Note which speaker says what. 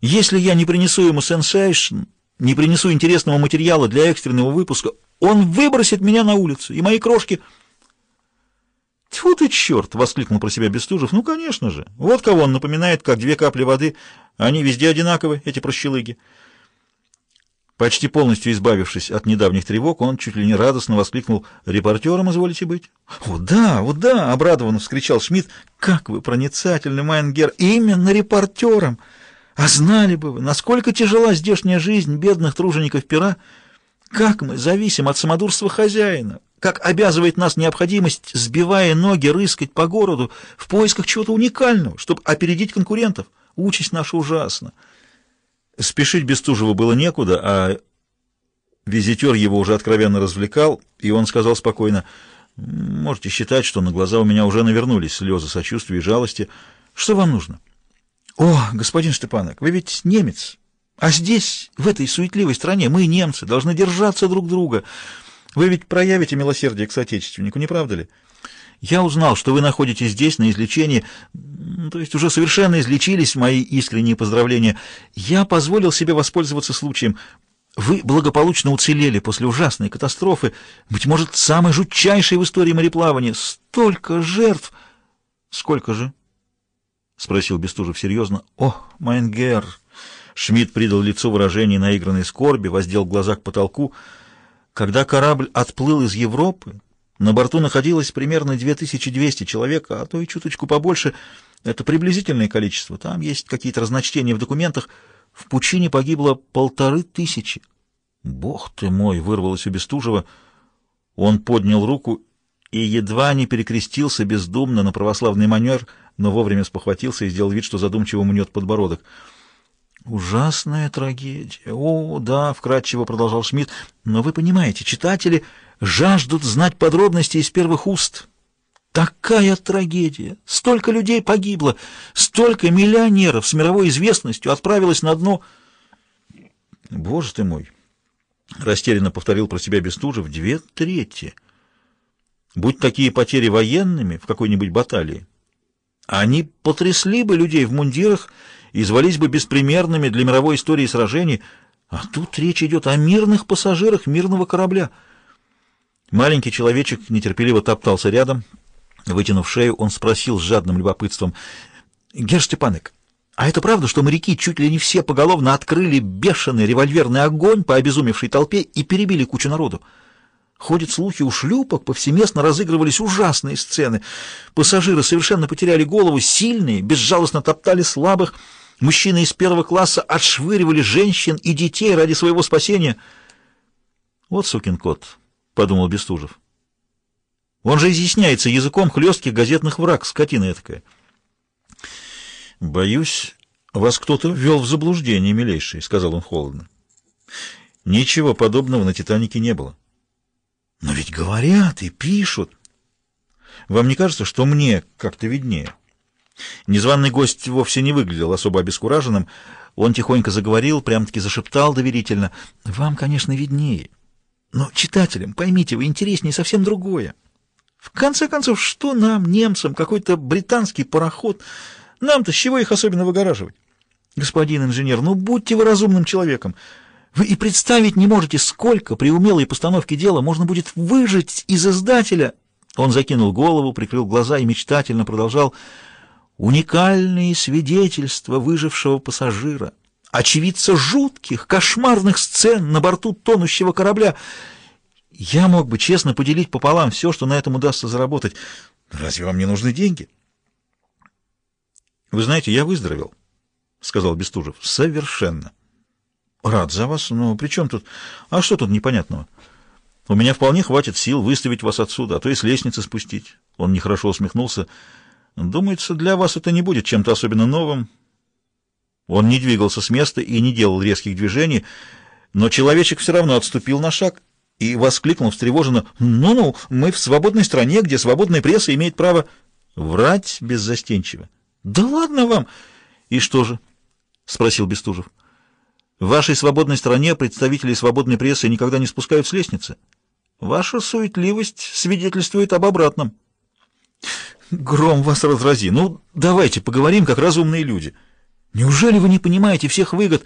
Speaker 1: Если я не принесу ему сенсейшн, не принесу интересного материала для экстренного выпуска, он выбросит меня на улицу, и мои крошки... «Тьфу ты, черт!» — воскликнул про себя Бестужев. «Ну, конечно же! Вот кого он напоминает, как две капли воды. Они везде одинаковы, эти прощелыги». Почти полностью избавившись от недавних тревог, он чуть ли не радостно воскликнул «Репортером изволите быть?» «О, да, о, да!» — обрадованно вскричал Шмидт. «Как вы проницательны, Майнгер! Именно репортером! А знали бы вы, насколько тяжела здешняя жизнь бедных тружеников пера! Как мы зависим от самодурства хозяина! Как обязывает нас необходимость, сбивая ноги, рыскать по городу в поисках чего-то уникального, чтобы опередить конкурентов! Участь наша ужасна!» Спешить Бестужеву было некуда, а визитер его уже откровенно развлекал, и он сказал спокойно, «Можете считать, что на глаза у меня уже навернулись слезы сочувствия и жалости. Что вам нужно?» «О, господин Штепанок, вы ведь немец, а здесь, в этой суетливой стране, мы, немцы, должны держаться друг друга. Вы ведь проявите милосердие к соотечественнику, не правда ли?» Я узнал, что вы находитесь здесь на излечении, то есть уже совершенно излечились, мои искренние поздравления. Я позволил себе воспользоваться случаем. Вы благополучно уцелели после ужасной катастрофы, быть может, самой жутчайшей в истории мореплавания. Столько жертв! Сколько же? — спросил Бестужев серьезно. — О, Майнгер! Шмидт придал лицу выражение наигранной скорби, воздел глаза к потолку. Когда корабль отплыл из Европы, на борту находилось примерно 2200 человек, а то и чуточку побольше. Это приблизительное количество. Там есть какие-то разночтения в документах. В пучине погибло полторы тысячи. «Бог ты мой!» — вырвалось у Бестужева. Он поднял руку и едва не перекрестился бездумно на православный манер, но вовремя спохватился и сделал вид, что задумчиво мнет подбородок. «Ужасная трагедия! О, да!» — вкратчиво продолжал Шмидт. «Но вы понимаете, читатели...» жаждут знать подробности из первых уст. Такая трагедия! Столько людей погибло, столько миллионеров с мировой известностью отправилось на дно. Боже ты мой! Растерянно повторил про себя Бестужев. Две трети. Будь такие потери военными в какой-нибудь баталии, они потрясли бы людей в мундирах и звались бы беспримерными для мировой истории сражений, а тут речь идет о мирных пассажирах мирного корабля — Маленький человечек нетерпеливо топтался рядом. Вытянув шею, он спросил с жадным любопытством. — Герр Степанек, а это правда, что моряки чуть ли не все поголовно открыли бешеный револьверный огонь по обезумевшей толпе и перебили кучу народу? Ходят слухи, у шлюпок повсеместно разыгрывались ужасные сцены. Пассажиры совершенно потеряли голову, сильные, безжалостно топтали слабых. Мужчины из первого класса отшвыривали женщин и детей ради своего спасения. Вот сукин кот подумал Бестужев. Он же изъясняется языком хлестких газетных враг, скотина этакая. Боюсь, вас кто-то ввел в заблуждение, милейший, сказал он холодно. Ничего подобного на «Титанике» не было. Но ведь говорят и пишут. Вам не кажется, что мне как-то виднее? Незваный гость вовсе не выглядел особо обескураженным. Он тихонько заговорил, прям-таки зашептал доверительно. «Вам, конечно, виднее. Но читателям, поймите, вы интереснее совсем другое. В конце концов, что нам, немцам, какой-то британский пароход? Нам-то с чего их особенно выгораживать? Господин инженер, ну будьте вы разумным человеком. Вы и представить не можете, сколько при умелой постановке дела можно будет выжить из издателя. Он закинул голову, прикрыл глаза и мечтательно продолжал. Уникальные свидетельства выжившего пассажира очевидца жутких, кошмарных сцен на борту тонущего корабля. Я мог бы честно поделить пополам все, что на этом удастся заработать. Разве вам не нужны деньги? Вы знаете, я выздоровел, — сказал Бестужев. Совершенно. Рад за вас, но при чем тут... А что тут непонятного? У меня вполне хватит сил выставить вас отсюда, а то и с лестницы спустить. Он нехорошо усмехнулся. Думается, для вас это не будет чем-то особенно новым. Он не двигался с места и не делал резких движений, но человечек все равно отступил на шаг и воскликнул встревоженно «Ну-ну, мы в свободной стране, где свободная пресса имеет право врать беззастенчиво». «Да ладно вам!» «И что же?» — спросил Бестужев. «В вашей свободной стране представители свободной прессы никогда не спускают с лестницы. Ваша суетливость свидетельствует об обратном». «Гром вас разрази! Ну, давайте поговорим, как разумные люди». Неужели вы не понимаете всех выгод?